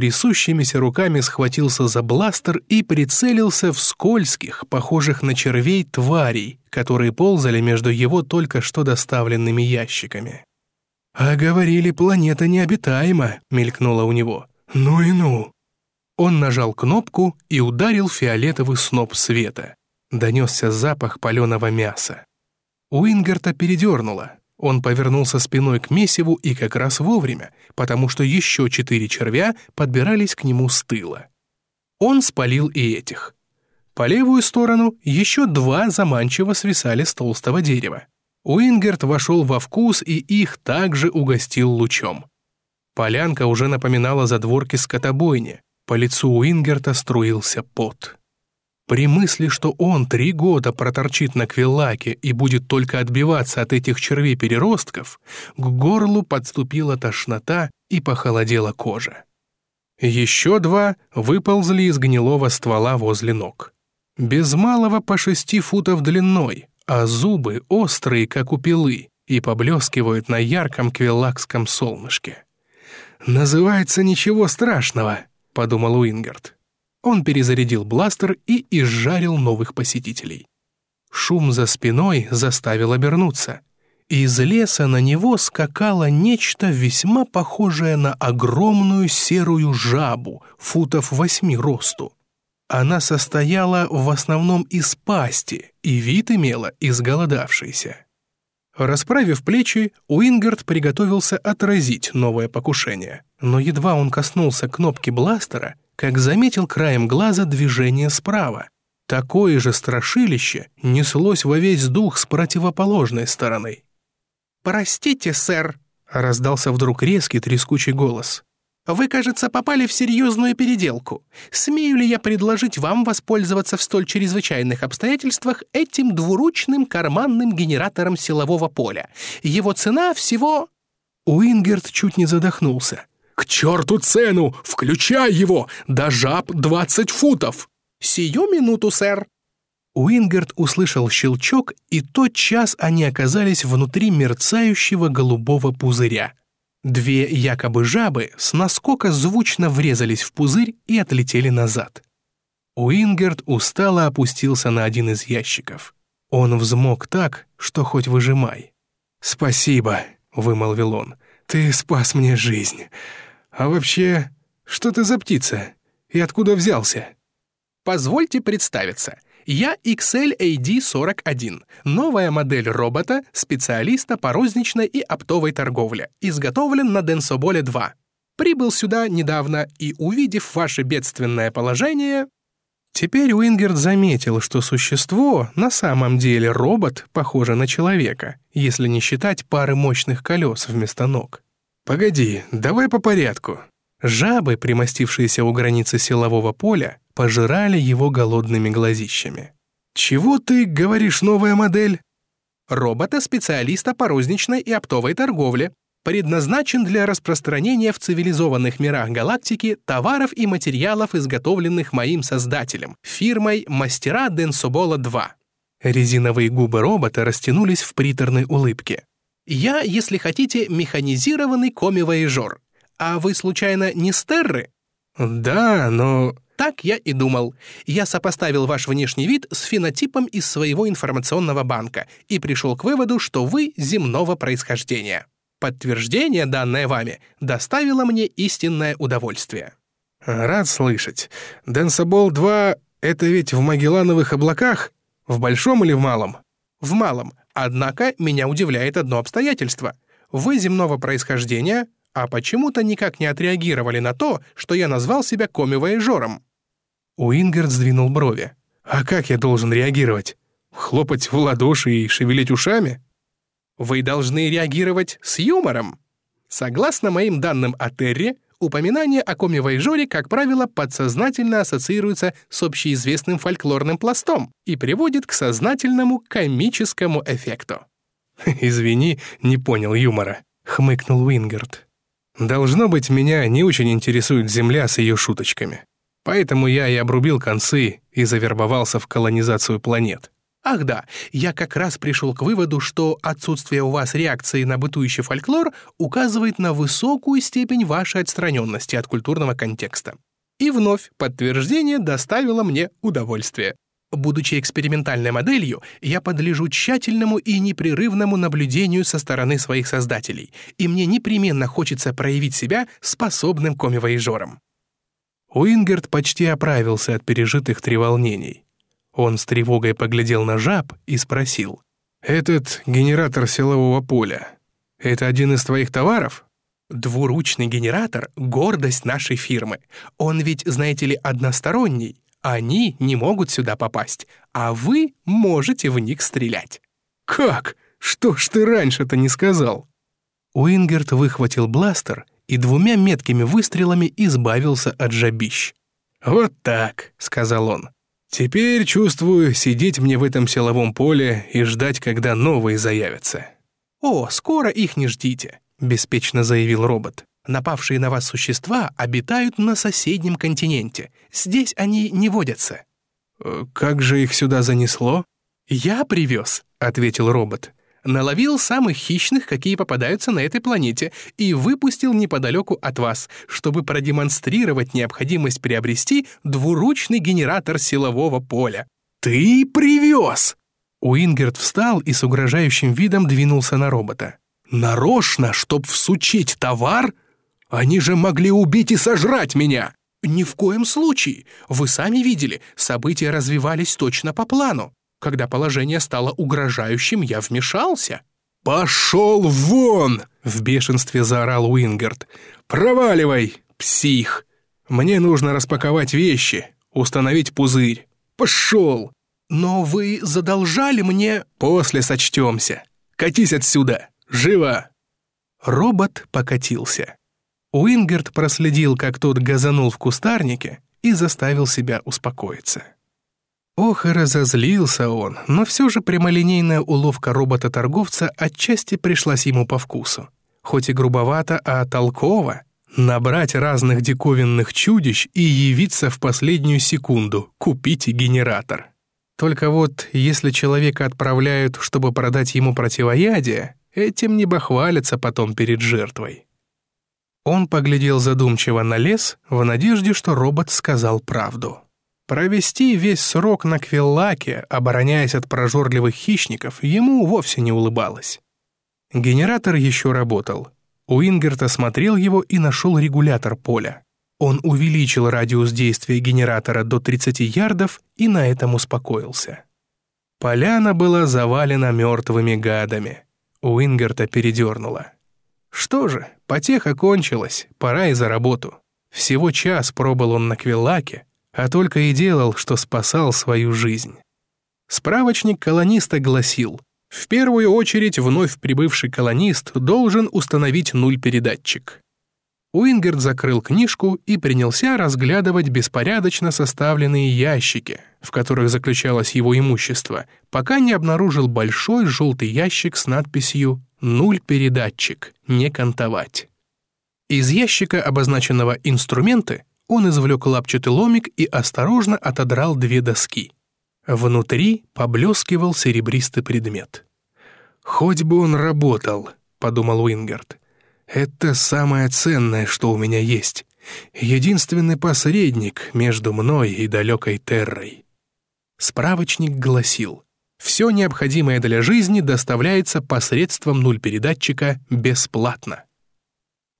трясущимися руками схватился за бластер и прицелился в скользких, похожих на червей, тварей, которые ползали между его только что доставленными ящиками. «А говорили, планета необитаема», — мелькнуло у него. «Ну и ну!» Он нажал кнопку и ударил фиолетовый сноп света. Донесся запах паленого мяса. Уингерта передернуло. Он повернулся спиной к месиву и как раз вовремя, потому что еще четыре червя подбирались к нему с тыла. Он спалил и этих. По левую сторону еще два заманчиво свисали с толстого дерева. Уингерт вошел во вкус и их также угостил лучом. Полянка уже напоминала задворки скотобойни. По лицу Уингерта струился пот. При мысли, что он три года проторчит на Квиллаке и будет только отбиваться от этих червей-переростков, к горлу подступила тошнота и похолодела кожа. Еще два выползли из гнилого ствола возле ног. Без малого по шести футов длиной, а зубы острые, как у пилы, и поблескивают на ярком квиллакском солнышке. «Называется ничего страшного», — подумал Уингард. Он перезарядил бластер и изжарил новых посетителей. Шум за спиной заставил обернуться. Из леса на него скакало нечто весьма похожее на огромную серую жабу, футов восьми росту. Она состояла в основном из пасти и вид имела изголодавшейся. Расправив плечи, Уингард приготовился отразить новое покушение, но едва он коснулся кнопки бластера, как заметил краем глаза движение справа. Такое же страшилище неслось во весь дух с противоположной стороны. «Простите, сэр», — раздался вдруг резкий трескучий голос. Вы, кажется, попали в серьезную переделку. Смею ли я предложить вам воспользоваться в столь чрезвычайных обстоятельствах этим двуручным карманным генератором силового поля? Его цена всего...» Уингерт чуть не задохнулся. «К черту цену! Включай его! До жаб 20 футов!» «Сию минуту, сэр!» Уингерт услышал щелчок, и тот час они оказались внутри мерцающего голубого пузыря. Две якобы жабы с наскока звучно врезались в пузырь и отлетели назад. Уингерт устало опустился на один из ящиков. Он взмок так, что хоть выжимай. «Спасибо», — вымолвил он, — «ты спас мне жизнь. А вообще, что ты за птица? И откуда взялся?» «Позвольте представиться», я XL-AD41, новая модель робота, специалиста по розничной и оптовой торговле, изготовлен на Денсоболе 2. Прибыл сюда недавно и, увидев ваше бедственное положение... Теперь Уингерт заметил, что существо на самом деле робот, похоже на человека, если не считать пары мощных колес вместо ног. «Погоди, давай по порядку». Жабы, примостившиеся у границы силового поля, пожирали его голодными глазищами. «Чего ты говоришь, новая модель?» «Робота-специалиста по розничной и оптовой торговле. Предназначен для распространения в цивилизованных мирах галактики товаров и материалов, изготовленных моим создателем, фирмой «Мастера Денсобола-2». Резиновые губы робота растянулись в приторной улыбке. «Я, если хотите, механизированный коми-вояжер. А вы, случайно, не стерры?» «Да, но...» Так я и думал. Я сопоставил ваш внешний вид с фенотипом из своего информационного банка и пришел к выводу, что вы земного происхождения. Подтверждение, данное вами, доставило мне истинное удовольствие». «Рад слышать. Денсабол-2 — это ведь в Магеллановых облаках? В большом или в малом?» «В малом. Однако меня удивляет одно обстоятельство. Вы земного происхождения, а почему-то никак не отреагировали на то, что я назвал себя коммивояжером». Уингерт сдвинул брови. «А как я должен реагировать? Хлопать в ладоши и шевелить ушами?» Вы должны реагировать с юмором. Согласно моим данным о Терре, упоминание о коммивояжере, как правило, подсознательно ассоциируется с общеизвестным фольклорным пластом и приводит к сознательному комическому эффекту. «Извини, не понял юмора», — хмыкнул Уингерт. «Должно быть, меня не очень интересует Земля с ее шуточками. Поэтому я и обрубил концы и завербовался в колонизацию планет. Ах да, я как раз пришел к выводу, что отсутствие у вас реакции на бытующий фольклор указывает на высокую степень вашей отстраненности от культурного контекста. И вновь подтверждение доставило мне удовольствие. Будучи экспериментальной моделью, я подлежу тщательному и непрерывному наблюдению со стороны своих создателей, и мне непременно хочется проявить себя способным комивоежором. Уингерт почти оправился от пережитых треволнений. Он с тревогой поглядел на жаб и спросил. «Этот генератор силового поля — это один из твоих товаров?» «Двуручный генератор — гордость нашей фирмы. Он ведь, знаете ли, односторонний. Они не могут сюда попасть, а вы можете в них стрелять». «Как? Что ж ты раньше-то не сказал?» Уингерт выхватил бластер и двумя меткими выстрелами избавился от жабищ. «Вот так», — сказал он. Теперь, чувствую, сидеть мне в этом силовом поле и ждать, когда новые заявятся. «О, скоро их не ждите», — беспечно заявил робот. «Напавшие на вас существа обитают на соседнем континенте. Здесь они не водятся». «Э, «Как же их сюда занесло?» «Я привез», — ответил робот наловил самых хищных, какие попадаются на этой планете, и выпустил неподалеку от вас, чтобы продемонстрировать необходимость приобрести двуручный генератор силового поля. «Ты привез!» Уингерт встал и с угрожающим видом двинулся на робота. «Нарочно, чтоб всучить товар? Они же могли убить и сожрать меня!» «Ни в коем случае. Вы сами видели, события развивались точно по плану. Когда положение стало угрожающим, я вмешался». «Пошел вон!» — в бешенстве заорал Уингерт. «Проваливай, псих! Мне нужно распаковать вещи, установить пузырь. Пошел!» «Но вы задолжали мне...» «После сочтемся. Катись отсюда! Живо!» Робот покатился. Уингерт проследил, как тот газанул в кустарнике и заставил себя успокоиться. Ох, и разозлился он, но все же прямолинейная уловка робота-торговца отчасти пришлась ему по вкусу. Хоть и грубовато, а толково. Набрать разных диковинных чудищ и явиться в последнюю секунду, купите генератор. Только вот, если человека отправляют, чтобы продать ему противоядие, этим не бахвалятся потом перед жертвой. Он поглядел задумчиво на лес в надежде, что робот сказал правду. Провести весь срок на Квиллаке, обороняясь от прожорливых хищников, ему вовсе не улыбалось. Генератор еще работал. Уингерт осмотрел его и нашел регулятор поля. Он увеличил радиус действия генератора до 30 ярдов и на этом успокоился. Поляна была завалена мертвыми гадами. Уингерта передернуло. Что же, потеха кончилась, пора и за работу. Всего час пробыл он на Квиллаке, а только и делал, что спасал свою жизнь. Справочник колониста гласил, в первую очередь вновь прибывший колонист должен установить нуль-передатчик. Уингерт закрыл книжку и принялся разглядывать беспорядочно составленные ящики, в которых заключалось его имущество, пока не обнаружил большой желтый ящик с надписью «Нуль-передатчик. Не кантовать». Из ящика, обозначенного «Инструменты», он извлек лапчатый ломик и осторожно отодрал две доски. Внутри поблескивал серебристый предмет. «Хоть бы он работал», — подумал Уингерт. «Это самое ценное, что у меня есть. Единственный посредник между мной и далекой Террой». Справочник гласил, Все необходимое для жизни доставляется посредством нуль-передатчика бесплатно.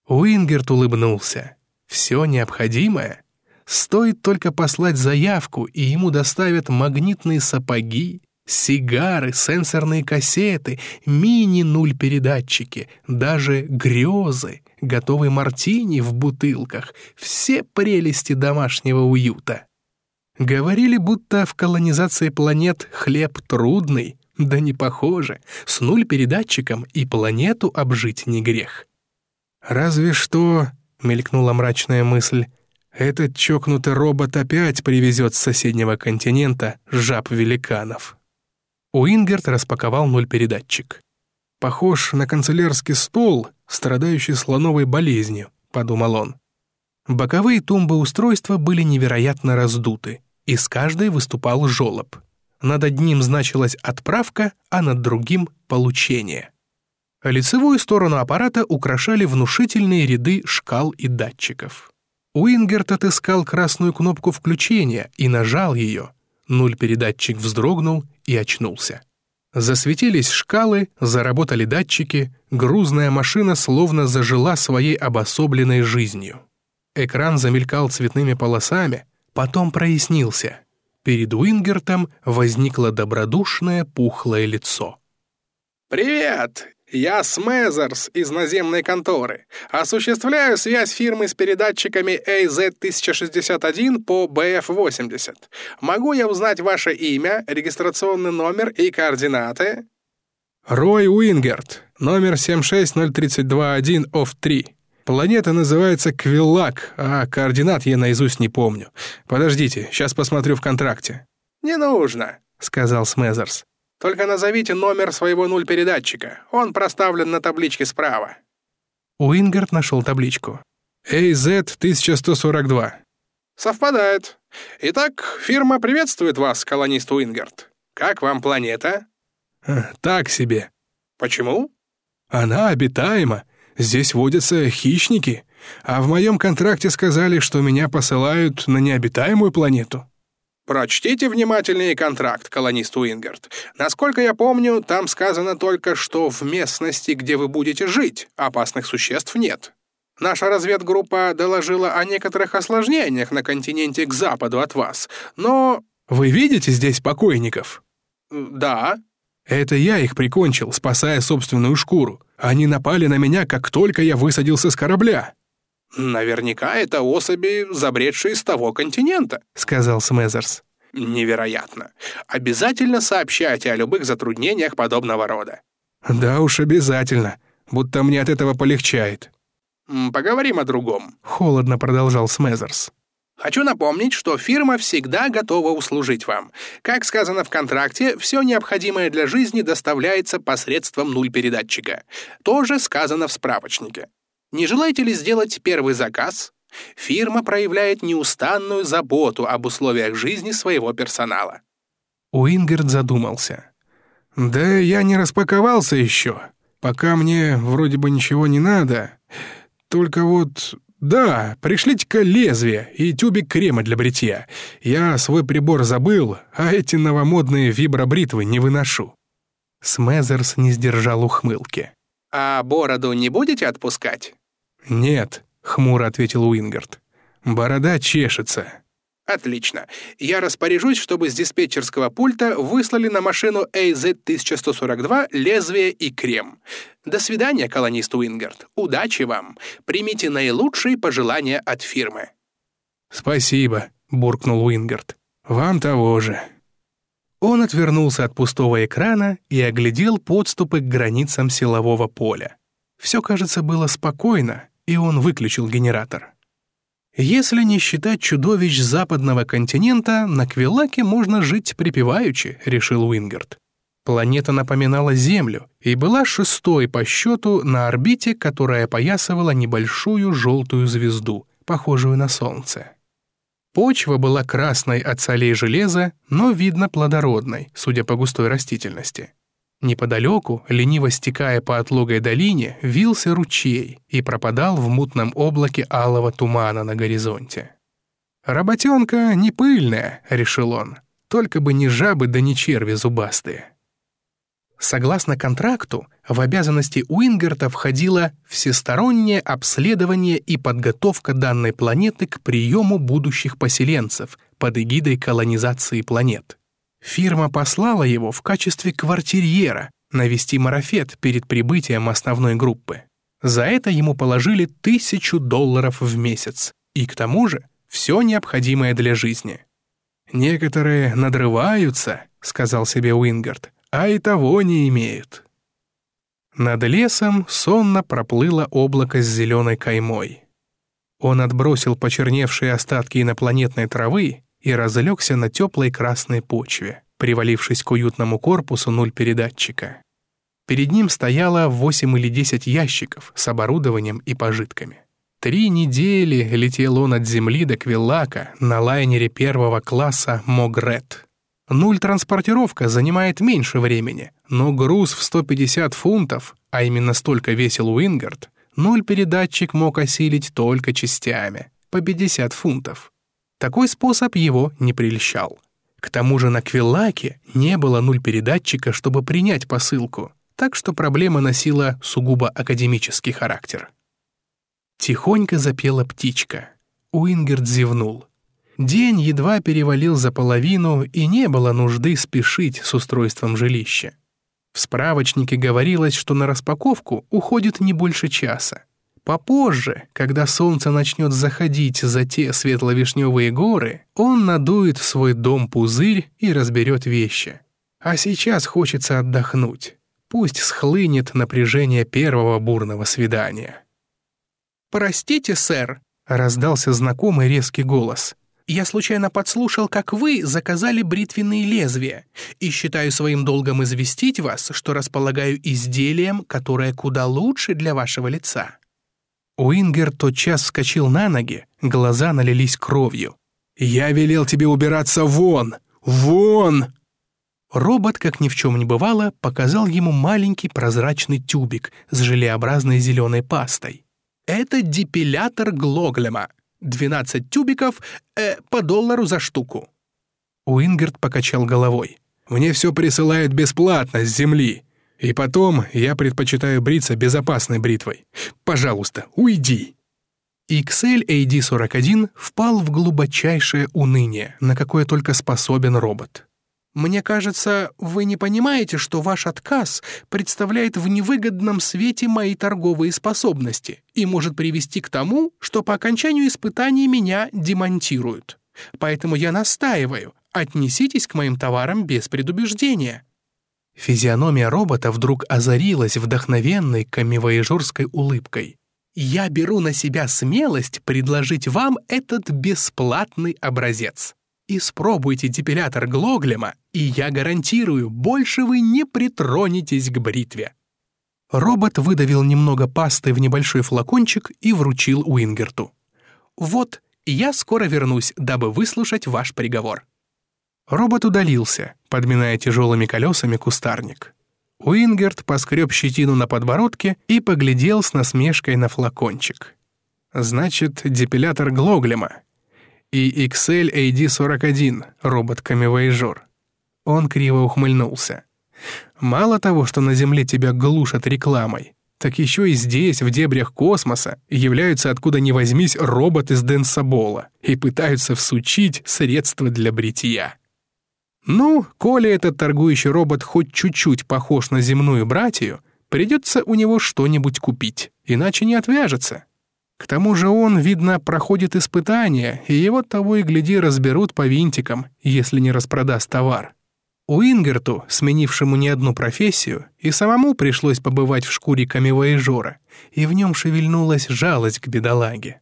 Уингерт улыбнулся. Все необходимое? Стоит только послать заявку, и ему доставят магнитные сапоги, сигары, сенсорные кассеты, мини-нуль-передатчики, даже грезы, готовый мартини в бутылках, все прелести домашнего уюта. Говорили, будто в колонизации планет хлеб трудный, да не похоже, с нуль-передатчиком и планету обжить не грех. «Разве что», — мелькнула мрачная мысль, «этот чокнутый робот опять привезет с соседнего континента жаб-великанов». Уингерт распаковал нуль-передатчик. «Похож на канцелярский стол, страдающий слоновой болезнью», — подумал он. Боковые тумбы устройства были невероятно раздуты, и с каждой выступал жолоб. Над одним значилась отправка, а над другим — получение. Лицевую сторону аппарата украшали внушительные ряды шкал и датчиков. Уингерт отыскал красную кнопку включения и нажал ее. Нуль-передатчик вздрогнул и очнулся. Засветились шкалы, заработали датчики, грузная машина словно зажила своей обособленной жизнью. Экран замелькал цветными полосами, потом прояснился. Перед Уингертом возникло добродушное пухлое лицо. «Привет! Я Смезерс из наземной конторы. Осуществляю связь фирмы с передатчиками AZ-1061 по BF-80. Могу я узнать ваше имя, регистрационный номер и координаты?» «Рой Уингерт, номер 76032-1 ОФ-3. Планета называется Квиллак, а координат я наизусть не помню. Подождите, сейчас посмотрю в контракте». «Не нужно», — сказал Смезерс. Только назовите номер своего нуль-передатчика. Он проставлен на табличке справа». Уингерт нашел табличку. AZ-1142. «Совпадает. Итак, фирма приветствует вас, колонист Уингерт. Как вам планета?» «Так себе». «Почему?» «Она обитаема. Здесь водятся хищники. А в моем контракте сказали, что меня посылают на необитаемую планету». Прочтите внимательнее контракт, колонист Уингард. Насколько я помню, там сказано только, что в местности, где вы будете жить, опасных существ нет. Наша разведгруппа доложила о некоторых осложнениях на континенте к западу от вас, но... Вы видите здесь покойников? Да. Это я их прикончил, спасая собственную шкуру. Они напали на меня, как только я высадился с корабля. «Наверняка это особи, забредшие с того континента», — сказал Смезерс. «Невероятно. Обязательно сообщайте о любых затруднениях подобного рода». «Да уж, обязательно. Будто мне от этого полегчает». «Поговорим о другом», — холодно продолжал Смезерс. Хочу напомнить, что фирма всегда готова услужить вам. Как сказано в контракте, все необходимое для жизни доставляется посредством нуль-передатчика. То же сказано в справочнике. Не желаете ли сделать первый заказ? Фирма проявляет неустанную заботу об условиях жизни своего персонала. Уингерт задумался. «Да я не распаковался еще. Пока мне вроде бы ничего не надо. Только вот... Да, пришлите-ка лезвие и тюбик крема для бритья. Я свой прибор забыл, а эти новомодные вибробритвы не выношу». Смезерс не сдержал ухмылки. «А бороду не будете отпускать?» «Нет», — хмуро ответил Уингард. «Борода чешется». «Отлично. Я распоряжусь, чтобы с диспетчерского пульта выслали на машину AZ-1142 лезвие и крем. До свидания, колонист Уингерт. Удачи вам. Примите наилучшие пожелания от фирмы». «Спасибо», — буркнул Уингерт. «Вам того же». Он отвернулся от пустого экрана и оглядел подступы к границам силового поля. Все, кажется, было спокойно, и он выключил генератор. Если не считать чудовищ западного континента, на Квиллаке можно жить припеваючи, решил Уингерт. Планета напоминала Землю и была шестой по счету на орбите, которая опоясывала небольшую желтую звезду, похожую на Солнце. Почва была красной от солей железа, но, видно, плодородной, судя по густой растительности. Неподалеку, лениво стекая по отлогой долине, вился ручей и пропадал в мутном облаке алого тумана на горизонте. «Работенка не пыльная», — решил он. только бы не жабы да не черви зубастые. Согласно контракту, в обязанности Уингерта входило всестороннее обследование и подготовка данной планеты к приему будущих поселенцев под эгидой колонизации планет. Фирма послала его в качестве квартирьера навести марафет перед прибытием основной группы. За это ему положили тысячу долларов в месяц, и к тому же все необходимое для жизни. «Некоторые надрываются», — сказал себе Уингард, а и того не имеют. Над лесом сонно проплыло облако с зеленой каймой. Он отбросил почерневшие остатки инопланетной травы и разлегся на теплой красной почве, привалившись к уютному корпусу нуль передатчика. Перед ним стояло 8 или 10 ящиков с оборудованием и пожитками. Три недели летел он от Земли до Квиллака на лайнере первого класса «Могрет». Нуль-транспортировка занимает меньше времени, но груз в 150 фунтов, а именно столько весил Уингард, нуль-передатчик мог осилить только частями, по 50 фунтов. Такой способ его не прельщал. К тому же на Квиллаке не было нуль-передатчика, чтобы принять посылку, так что проблема носила сугубо академический характер. Тихонько запела птичка. Уингерт зевнул. День едва перевалил за половину, и не было нужды спешить с устройством жилища. В справочнике говорилось, что на распаковку уходит не больше часа. Попозже, когда солнце начнет заходить за те светло-вишневые горы, он надует в свой дом пузырь и разберет вещи. А сейчас хочется отдохнуть. Пусть схлынет напряжение первого бурного свидания. «Простите, сэр», — раздался знакомый резкий голос. Я случайно подслушал, как вы заказали бритвенные лезвия, и считаю своим долгом известить вас, что располагаю изделием, которое куда лучше для вашего лица». Уингерт тотчас вскочил на ноги, глаза налились кровью. «Я велел тебе убираться вон! Вон!» Робот, как ни в чем не бывало, показал ему маленький прозрачный тюбик с желеобразной зеленой пастой. «Это депилятор Глоглема», 12 тюбиков э, по доллару за штуку». Уингерт покачал головой. «Мне все присылают бесплатно с Земли. И потом я предпочитаю бриться безопасной бритвой. Пожалуйста, уйди». XL AD41 впал в глубочайшее уныние, на какое только способен робот. Мне кажется, вы не понимаете, что ваш отказ представляет в невыгодном свете мои торговые способности и может привести к тому, что по окончанию испытаний меня демонтируют. Поэтому я настаиваю, отнеситесь к моим товарам без предубеждения». Физиономия робота вдруг озарилась вдохновенной камевояжурской улыбкой. «Я беру на себя смелость предложить вам этот бесплатный образец. Испробуйте депилятор Глоглема, и я гарантирую, больше вы не притронетесь к бритве». Робот выдавил немного пасты в небольшой флакончик и вручил Уингерту. «Вот, я скоро вернусь, дабы выслушать ваш приговор». Робот удалился, подминая тяжелыми колесами кустарник. Уингерт поскреб щетину на подбородке и поглядел с насмешкой на флакончик. «Значит, депилятор Глоглема и XL AD41, робот камевояжер. Он криво ухмыльнулся. Мало того, что на Земле тебя глушат рекламой, так еще и здесь, в дебрях космоса, являются откуда ни возьмись роботы из Денсабола и пытаются всучить средства для бритья. Ну, коли этот торгующий робот хоть чуть-чуть похож на земную братью, придется у него что-нибудь купить, иначе не отвяжется. К тому же он, видно, проходит испытания, и его того и гляди разберут по винтикам, если не распродаст товар. Уингерту, сменившему не одну профессию, и самому пришлось побывать в шкуре камевояжора, и в нем шевельнулась жалость к бедолаге.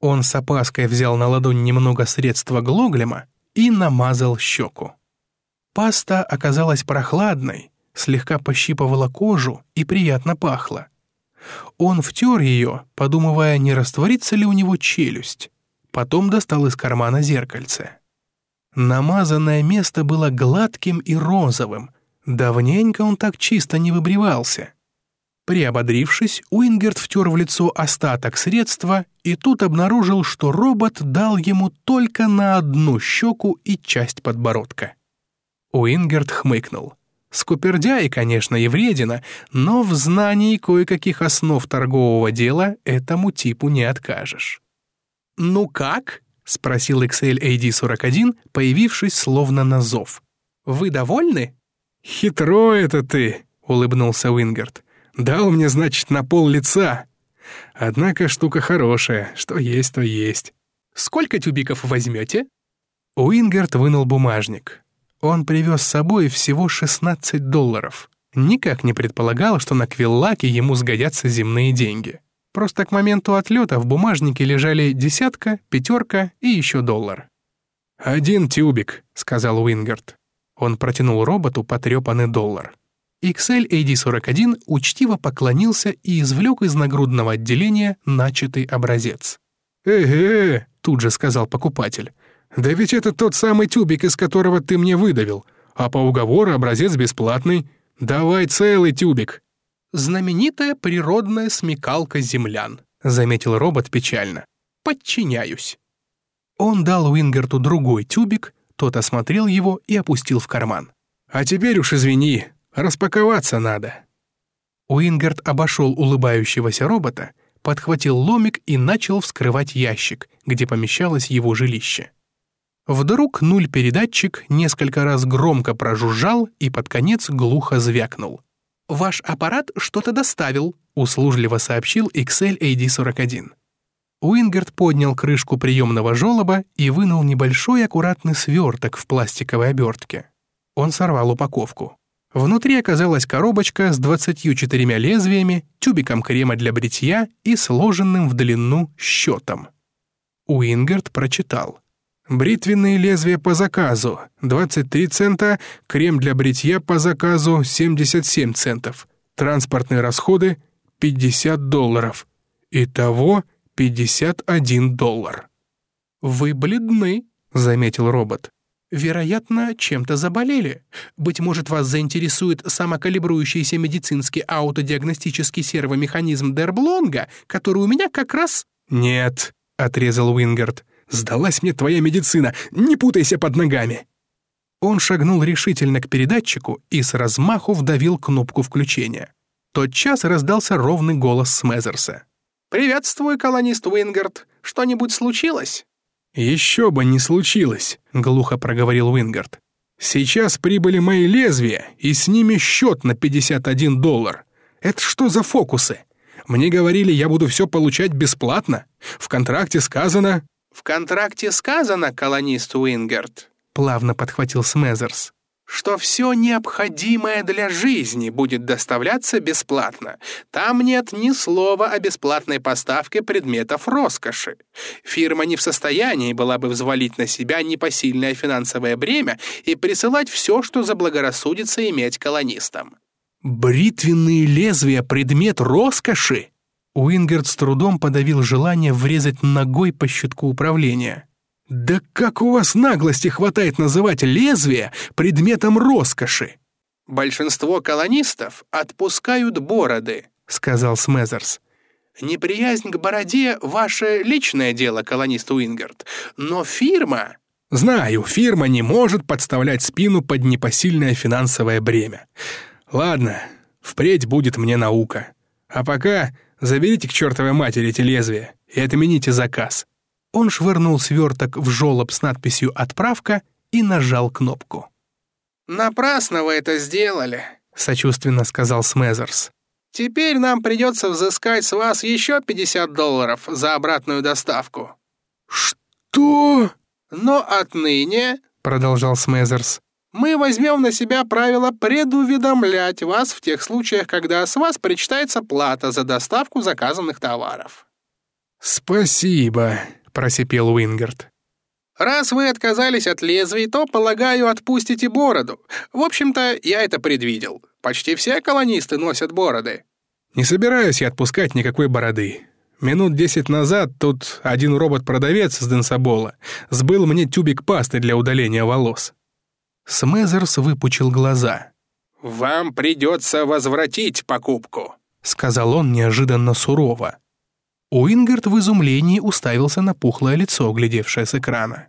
Он с опаской взял на ладонь немного средства глоглема и намазал щеку. Паста оказалась прохладной, слегка пощипывала кожу и приятно пахла. Он втер ее, подумывая, не растворится ли у него челюсть. Потом достал из кармана зеркальце. Намазанное место было гладким и розовым. Давненько он так чисто не выбривался. Приободрившись, Уингерт втер в лицо остаток средства и тут обнаружил, что робот дал ему только на одну щеку и часть подбородка. Уингерт хмыкнул. Скупердяй, конечно, и вредина, но в знании кое-каких основ торгового дела этому типу не откажешь. «Ну как?» — спросил XL-AD-41, появившись словно на зов. «Вы довольны?» «Хитро это ты», — улыбнулся Уингерт. «Дал мне, значит, на пол-лица. Однако штука хорошая, что есть, то есть». «Сколько тюбиков возьмете?» Уингерт вынул бумажник. Он привез с собой всего 16 долларов. Никак не предполагал, что на Квиллаке ему сгодятся земные деньги. Просто к моменту отлета в бумажнике лежали десятка, пятерка и еще доллар. «Один тюбик», — сказал Уингерт. Он протянул роботу потрепанный доллар. XL AD41 учтиво поклонился и извлек из нагрудного отделения начатый образец. «Эге», — тут же сказал покупатель, «Да ведь это тот самый тюбик, из которого ты мне выдавил. А по уговору образец бесплатный. Давай целый тюбик». «Знаменитая природная смекалка землян», — заметил робот печально. «Подчиняюсь». Он дал Уингерту другой тюбик, тот осмотрел его и опустил в карман. «А теперь уж извини, распаковаться надо». Уингерт обошел улыбающегося робота, подхватил ломик и начал вскрывать ящик, где помещалось его жилище. Вдруг нуль-передатчик несколько раз громко прожужжал и под конец глухо звякнул. «Ваш аппарат что-то доставил», — услужливо сообщил XL AD41. Уингерт поднял крышку приемного желоба и вынул небольшой аккуратный сверток в пластиковой обертке. Он сорвал упаковку. Внутри оказалась коробочка с 24 лезвиями, тюбиком крема для бритья и сложенным в длину счетом. Уингерт прочитал. Бритвенные лезвия по заказу — 23 цента, крем для бритья по заказу — 77 центов, транспортные расходы — 50 долларов. Итого 51 доллар. «Вы бледны», — заметил робот. «Вероятно, чем-то заболели. Быть может, вас заинтересует самокалибрующийся медицинский аутодиагностический сервомеханизм Дерблонга, который у меня как раз...» «Нет», — отрезал Уингард. Сдалась мне твоя медицина, не путайся под ногами!» Он шагнул решительно к передатчику и с размаху вдавил кнопку включения. Тотчас раздался ровный голос Смезерса. «Приветствую, колонист Уингерт. Что-нибудь случилось?» «Еще бы не случилось», — глухо проговорил Уингерт. «Сейчас прибыли мои лезвия, и с ними счет на 51 доллар. Это что за фокусы? Мне говорили, я буду все получать бесплатно. В контракте сказано...» «В контракте сказано, колонист Уингерт», — плавно подхватил Смезерс, «что все необходимое для жизни будет доставляться бесплатно. Там нет ни слова о бесплатной поставке предметов роскоши. Фирма не в состоянии была бы взвалить на себя непосильное финансовое бремя и присылать все, что заблагорассудится иметь колонистам». «Бритвенные лезвия — предмет роскоши?» Уингерт с трудом подавил желание врезать ногой по щитку управления. «Да как у вас наглости хватает называть лезвие предметом роскоши?» «Большинство колонистов отпускают бороды», — сказал Смезерс. «Неприязнь к бороде — ваше личное дело, колонист Уингерт, но фирма...» «Знаю, фирма не может подставлять спину под непосильное финансовое бремя. Ладно, впредь будет мне наука. А пока Заберите к чертовой матери эти лезвия и отмените заказ». Он швырнул сверток в желоб с надписью «Отправка» и нажал кнопку. «Напрасно вы это сделали», — сочувственно сказал Смезерс. «Теперь нам придется взыскать с вас еще 50 долларов за обратную доставку». «Что?» «Но отныне», — продолжал Смезерс, мы возьмем на себя правило предуведомлять вас в тех случаях, когда с вас причитается плата за доставку заказанных товаров». «Спасибо», — просипел Уингард. «Раз вы отказались от лезвий, то, полагаю, отпустите бороду. В общем-то, я это предвидел. Почти все колонисты носят бороды». «Не собираюсь я отпускать никакой бороды. Минут десять назад тут один робот-продавец с Денсабола сбыл мне тюбик пасты для удаления волос. Смезерс выпучил глаза. «Вам придется возвратить покупку», — сказал он неожиданно сурово. Уингерт в изумлении уставился на пухлое лицо, глядевшее с экрана.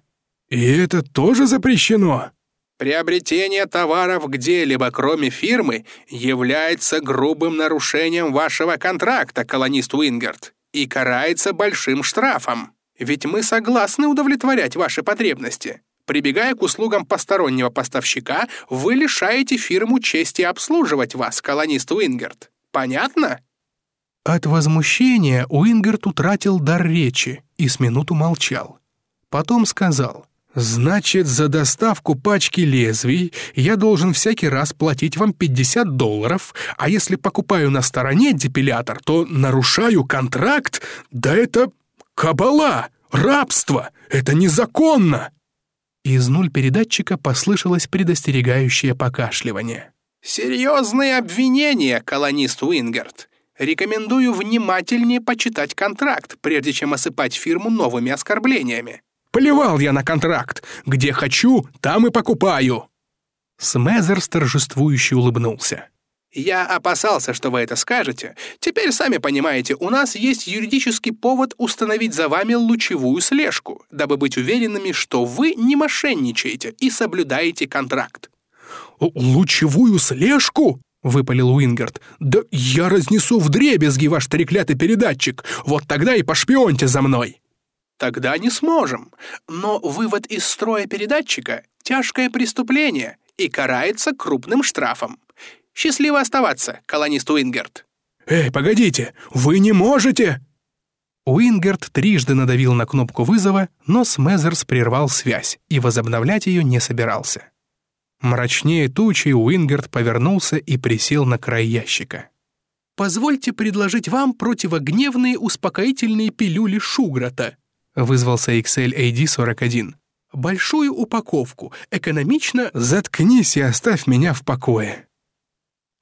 «И это тоже запрещено?» Приобретение товаров где-либо, кроме фирмы, является грубым нарушением вашего контракта, колонист Уингерт, и карается большим штрафом. Ведь мы согласны удовлетворять ваши потребности. Прибегая к услугам постороннего поставщика, вы лишаете фирму чести обслуживать вас, колонист Уингерт. Понятно? От возмущения Уингард утратил дар речи и с минуту молчал. Потом сказал — «Значит, за доставку пачки лезвий я должен всякий раз платить вам 50 долларов, а если покупаю на стороне депилятор, то нарушаю контракт? Да это кабала, рабство, это незаконно!» Из нуль передатчика послышалось предостерегающее покашливание. «Серьезные обвинения, колонист Уингард. Рекомендую внимательнее почитать контракт, прежде чем осыпать фирму новыми оскорблениями. Плевал я на контракт. Где хочу, там и покупаю». Смезерс торжествующе улыбнулся. «Я опасался, что вы это скажете. Теперь, сами понимаете, у нас есть юридический повод установить за вами лучевую слежку, дабы быть уверенными, что вы не мошенничаете и соблюдаете контракт». «Лучевую слежку?» — выпалил Уингерт. «Да я разнесу вдребезги ваш треклятый передатчик. Вот тогда и пошпионьте за мной». Тогда не сможем. Но вывод из строя передатчика — тяжкое преступление и карается крупным штрафом. Счастливо оставаться, колонист Уингерт. «Эй, погодите, вы не можете!» Уингерт трижды надавил на кнопку вызова, но Смезерс прервал связь и возобновлять ее не собирался. Мрачнее тучи Уингерт повернулся и присел на край ящика. «Позвольте предложить вам противогневные успокоительные пилюли Шуграта», вызвался XL-AD41. «Большую упаковку, экономично...» «Заткнись и оставь меня в покое».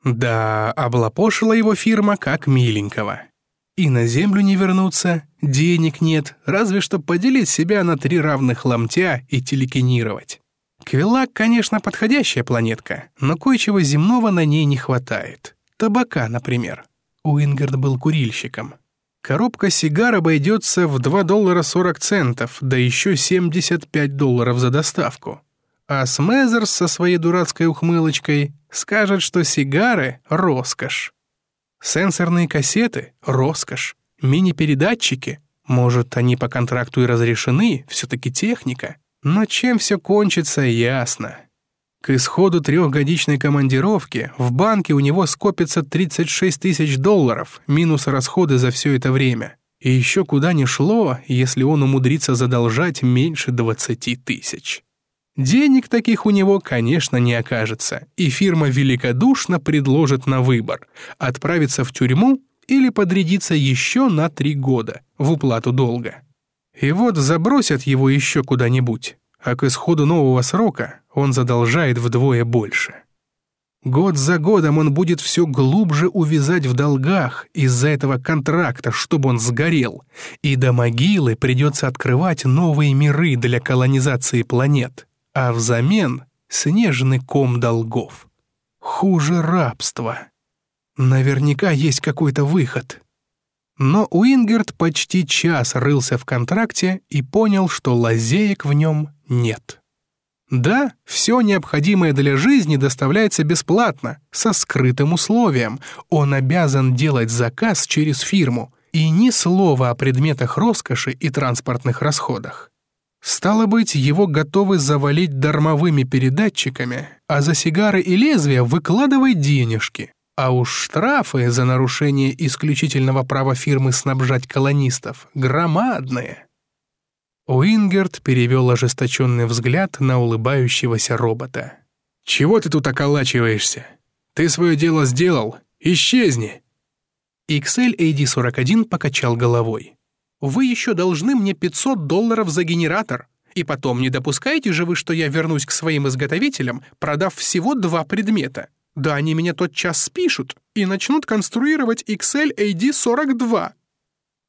Да, облапошила его фирма как миленького. И на землю не вернуться, денег нет, разве что поделить себя на три равных ломтя и телекинировать. Квиллак, конечно, подходящая планетка, но кое-чего земного на ней не хватает. Табака, например. Уингард был курильщиком. Коробка сигар обойдется в 2 доллара 40 центов, да еще 75 долларов за доставку. А Смезерс со своей дурацкой ухмылочкой скажет, что сигары — роскошь. Сенсорные кассеты — роскошь. Мини-передатчики — может, они по контракту и разрешены, все-таки техника. Но чем все кончится, ясно. К исходу трехгодичной командировки в банке у него скопится 36 тысяч долларов, минус расходы за все это время. И еще куда ни шло, если он умудрится задолжать меньше 20 тысяч. Денег таких у него, конечно, не окажется, и фирма великодушно предложит на выбор — отправиться в тюрьму или подрядиться еще на три года в уплату долга. И вот забросят его еще куда-нибудь, а к исходу нового срока он задолжает вдвое больше. Год за годом он будет все глубже увязать в долгах из-за этого контракта, чтобы он сгорел, и до могилы придется открывать новые миры для колонизации планет, а взамен — снежный ком долгов. Хуже рабства. Наверняка есть какой-то выход. Но Уингерт почти час рылся в контракте и понял, что лазеек в нем нет. Да, все необходимое для жизни доставляется бесплатно, со скрытым условием. Он обязан делать заказ через фирму, и ни слова о предметах роскоши и транспортных расходах. Стало быть, его готовы завалить дармовыми передатчиками, а за сигары и лезвия выкладывать денежки. А уж штрафы за нарушение исключительного права фирмы снабжать колонистов громадные. Уингерт перевел ожесточенный взгляд на улыбающегося робота. «Чего ты тут околачиваешься? Ты свое дело сделал. Исчезни!» XL-AD41 покачал головой. «Вы еще должны мне 500 долларов за генератор. И потом, не допускаете же вы, что я вернусь к своим изготовителям, продав всего два предмета? Да они меня тот час спишут и начнут конструировать XL-AD42».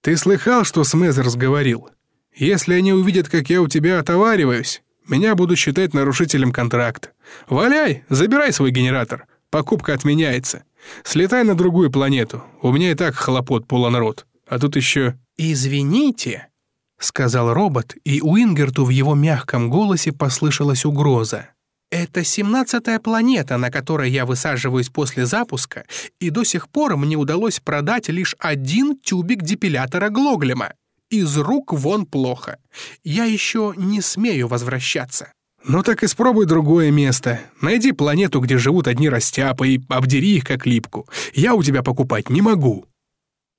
«Ты слыхал, что Смезерс говорил? Если они увидят, как я у тебя отовариваюсь, меня будут считать нарушителем контракта. Валяй, забирай свой генератор. Покупка отменяется. Слетай на другую планету. У меня и так хлопот полон рот. А тут еще...» «Извините», — сказал робот, и Уингерту в его мягком голосе послышалась угроза. «Это семнадцатая планета, на которой я высаживаюсь после запуска, и до сих пор мне удалось продать лишь один тюбик депилятора Глоглема. Из рук вон плохо. Я еще не смею возвращаться». «Ну так и спробуй другое место. Найди планету, где живут одни растяпы, и обдери их как липку. Я у тебя покупать не могу».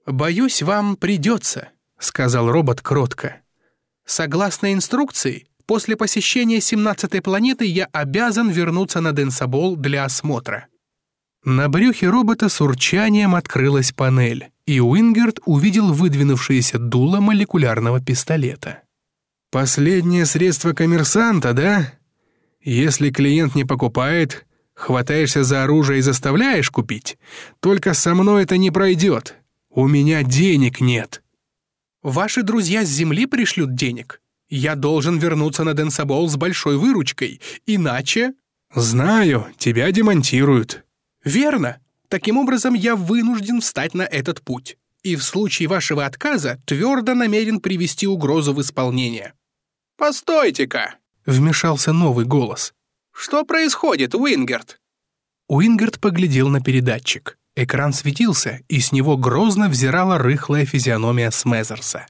«Боюсь, вам придется», — сказал робот кротко. «Согласно инструкции, после посещения 17-й планеты я обязан вернуться на Денсабол для осмотра». На брюхе робота с урчанием открылась панель, и Уингерт увидел выдвинувшееся дуло молекулярного пистолета. «Последнее средство коммерсанта, да? Если клиент не покупает, хватаешься за оружие и заставляешь купить. Только со мной это не пройдет. У меня денег нет». «Ваши друзья с Земли пришлют денег. Я должен вернуться на Денсабол с большой выручкой, иначе...» «Знаю, тебя демонтируют». «Верно. Таким образом, я вынужден встать на этот путь. И в случае вашего отказа твердо намерен привести угрозу в исполнение». «Постойте-ка!» — вмешался новый голос. «Что происходит, Уингерт?» Уингерт поглядел на передатчик. Экран светился, и с него грозно взирала рыхлая физиономия Смезерса.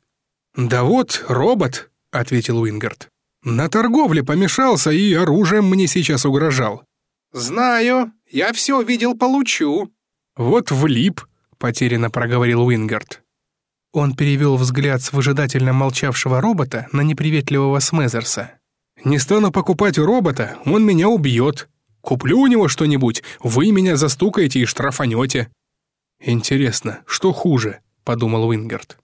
«Да вот, робот», — ответил Уингерт. «На торговле помешался и оружием мне сейчас угрожал». «Знаю, я все видел, получу». «Вот влип», — потерянно проговорил Уингард. Он перевел взгляд с выжидательно молчавшего робота на неприветливого Смезерса. «Не стану покупать у робота, он меня убьет. Куплю у него что-нибудь, вы меня застукаете и штрафанете». «Интересно, что хуже?» — подумал Уингард.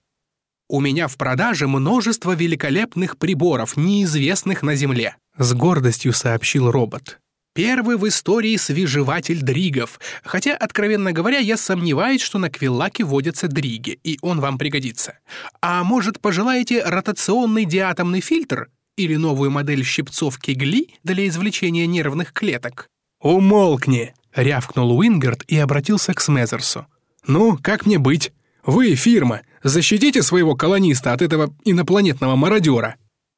«У меня в продаже множество великолепных приборов, неизвестных на Земле», — с гордостью сообщил робот. «Первый в истории свежеватель дригов, хотя, откровенно говоря, я сомневаюсь, что на Квиллаке водятся дриги, и он вам пригодится. А может, пожелаете ротационный диатомный фильтр или новую модель щипцов Кегли для извлечения нервных клеток?» «Умолкни!» — рявкнул Уингард и обратился к Смезерсу. «Ну, как мне быть? Вы, фирма, защитите своего колониста от этого инопланетного мародера».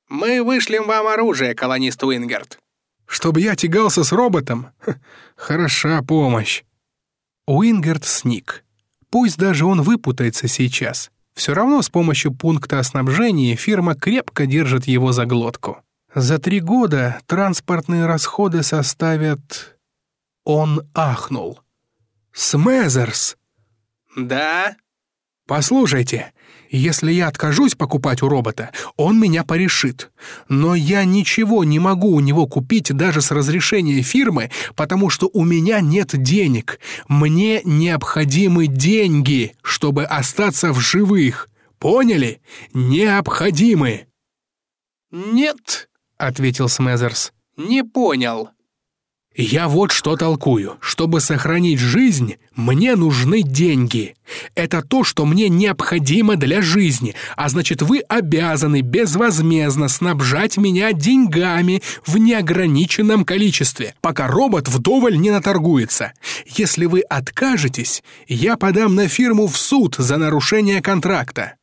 «Мы вышлем вам оружие, колонист Уингард». «Чтобы я тягался с роботом? Ха, хороша помощь». Уингард сник. Пусть даже он выпутается сейчас. Все равно с помощью пункта о снабжении фирма крепко держит его за глотку. За три года транспортные расходы составят... Он ахнул. «Смезерс!» «Да?» «Послушайте, если я откажусь покупать у робота, он меня порешит. Но я ничего не могу у него купить даже с разрешения фирмы, потому что у меня нет денег. Мне необходимы деньги, чтобы остаться в живых. Поняли? Необходимы!» «Нет», — ответил Смезерс. «Не понял». «Я вот что толкую. Чтобы сохранить жизнь, мне нужны деньги. Это то, что мне необходимо для жизни, а значит, вы обязаны безвозмездно снабжать меня деньгами в неограниченном количестве, пока робот вдоволь не наторгуется. Если вы откажетесь, я подам на фирму в суд за нарушение контракта».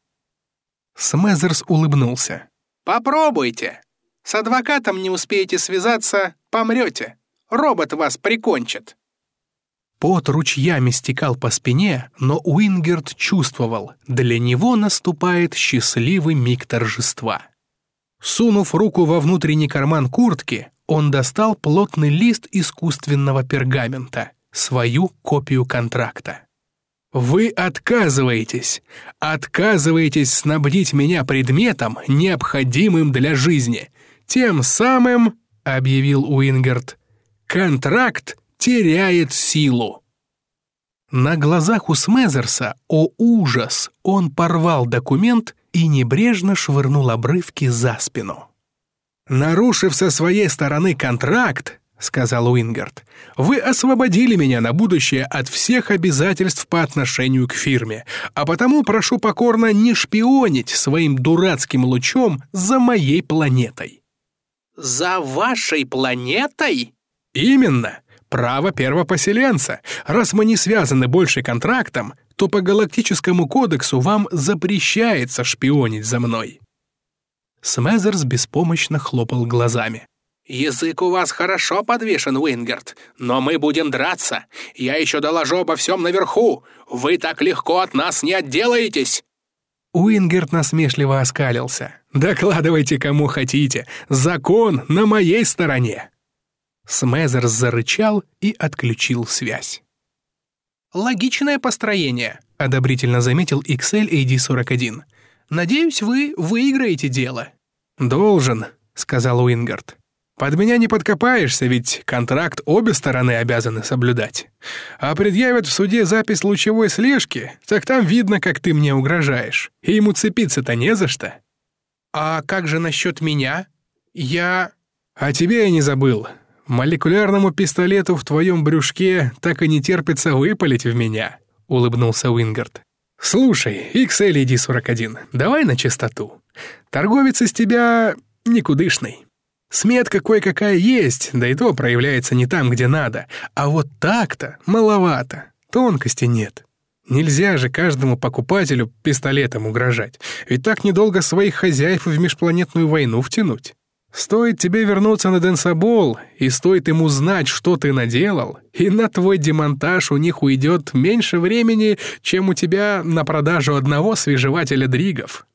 Смезерс улыбнулся. «Попробуйте. С адвокатом не успеете связаться, помрете». Робот вас прикончит!» Пот ручьями стекал по спине, но Уингерт чувствовал, для него наступает счастливый миг торжества. Сунув руку во внутренний карман куртки, он достал плотный лист искусственного пергамента, свою копию контракта. «Вы отказываетесь! Отказываетесь снабдить меня предметом, необходимым для жизни. Тем самым, — объявил Уингерт, Контракт теряет силу. На глазах у Смезерса, о ужас, он порвал документ и небрежно швырнул обрывки за спину. «Нарушив со своей стороны контракт, — сказал Уингерт, — вы освободили меня на будущее от всех обязательств по отношению к фирме, а потому прошу покорно не шпионить своим дурацким лучом за моей планетой». «За вашей планетой?» «Именно. Право первопоселенца. Раз мы не связаны больше контрактом, то по галактическому кодексу вам запрещается шпионить за мной». Смезерс беспомощно хлопал глазами. «Язык у вас хорошо подвешен, Уингерт, но мы будем драться. Я еще доложу обо всем наверху. Вы так легко от нас не отделаетесь!» Уингерт насмешливо оскалился. «Докладывайте, кому хотите. Закон на моей стороне!» Смезерс зарычал и отключил связь. «Логичное построение», — одобрительно заметил XL AD41. «Надеюсь, вы выиграете дело». «Должен», — сказал Уингерт. Под меня не подкопаешься, ведь контракт обе стороны обязаны соблюдать. А предъявят в суде запись лучевой слежки, так там видно, как ты мне угрожаешь. И ему цепиться-то не за что. А как же насчет меня? Я... А тебе я не забыл. Молекулярному пистолету в твоем брюшке так и не терпится выпалить в меня, улыбнулся Уингард. Слушай, XLED-41, давай на чистоту. Торговец из тебя никудышный. Сметка кое-какая есть, да и то проявляется не там, где надо. А вот так-то маловато, тонкости нет. Нельзя же каждому покупателю пистолетом угрожать, ведь так недолго своих хозяев в межпланетную войну втянуть. Стоит тебе вернуться на Денсабол, и стоит ему знать, что ты наделал, и на твой демонтаж у них уйдет меньше времени, чем у тебя на продажу одного свежевателя дригов.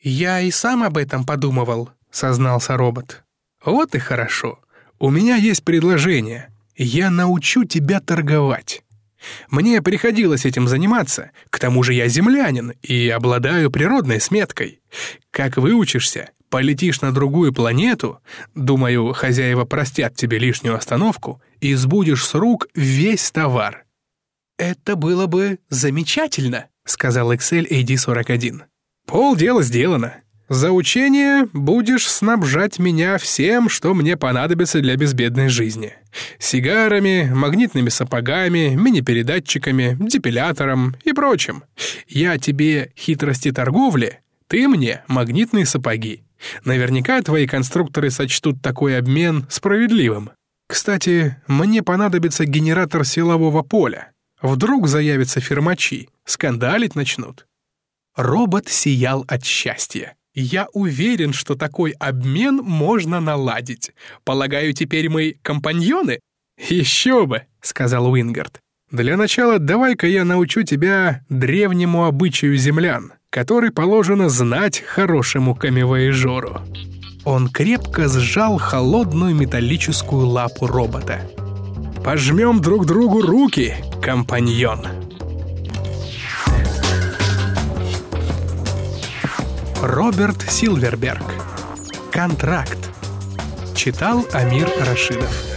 «Я и сам об этом подумывал», — сознался робот. «Вот и хорошо. У меня есть предложение. Я научу тебя торговать. Мне приходилось этим заниматься, к тому же я землянин и обладаю природной сметкой. Как выучишься, полетишь на другую планету, думаю, хозяева простят тебе лишнюю остановку, и сбудешь с рук весь товар». «Это было бы замечательно», — сказал Excel AD41. «Полдела сделано. За учение будешь снабжать меня всем, что мне понадобится для безбедной жизни. Сигарами, магнитными сапогами, мини-передатчиками, депилятором и прочим. Я тебе хитрости торговли, ты мне магнитные сапоги. Наверняка твои конструкторы сочтут такой обмен справедливым. Кстати, мне понадобится генератор силового поля. Вдруг заявятся фермачи, скандалить начнут. Робот сиял от счастья. Я уверен, что такой обмен можно наладить. Полагаю, теперь мы компаньоны? Еще бы, сказал Уингард. Для начала давай-ка я научу тебя древнему обычаю землян, который положено знать хорошему камевоежору. Он крепко сжал холодную металлическую лапу робота. «Пожмем друг другу руки, компаньон!» Роберт Силверберг. Контракт. Читал Амир Рашидов.